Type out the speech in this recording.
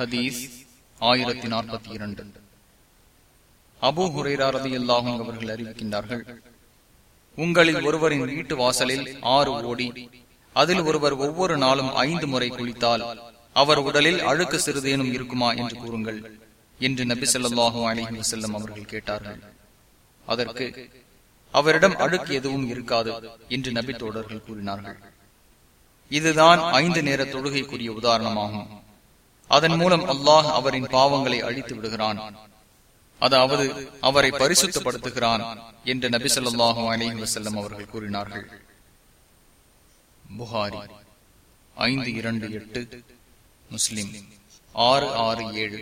ஹதீஸ் ஆயிரத்தி நாற்பத்தி இரண்டு அபு ஹுரேரா அவர்கள் அறிவிக்கின்றார்கள் உங்களில் ஒருவரின் வீட்டு வாசலில் ஆறு ஓடி அதில் ஒருவர் ஒவ்வொரு நாளும் ஐந்து முறை குளித்தால் அவர் உடலில் அழுக்கு சிறிதேனும் இருக்குமா என்று கூறுங்கள் என்று நபி சொல்லாஹு அலிஹி வசல்லம் அவர்கள் கேட்டார்கள். அதற்கு அவரிடம் அழுக்கு எதுவும் இருக்காது என்று நபி தோடர்கள் கூறினார்கள். இதுதான் ஐந்து நேர தொழுகைக்குரிய உதாரணமாகும். அதன் மூலம் அல்லாஹ் அவரின் பாவங்களை அழித்து விடுகிறான். அதாவது அவரை பரிசுத்தப்படுத்துகிறான் என்று நபி சொல்லாஹு அலி வசல்லம் அவர்கள் கூறினார்கள். புகாரி ஐந்து இரண்டு எட்டு முஸ்லிம் ஆறு ஆறு ஏழு.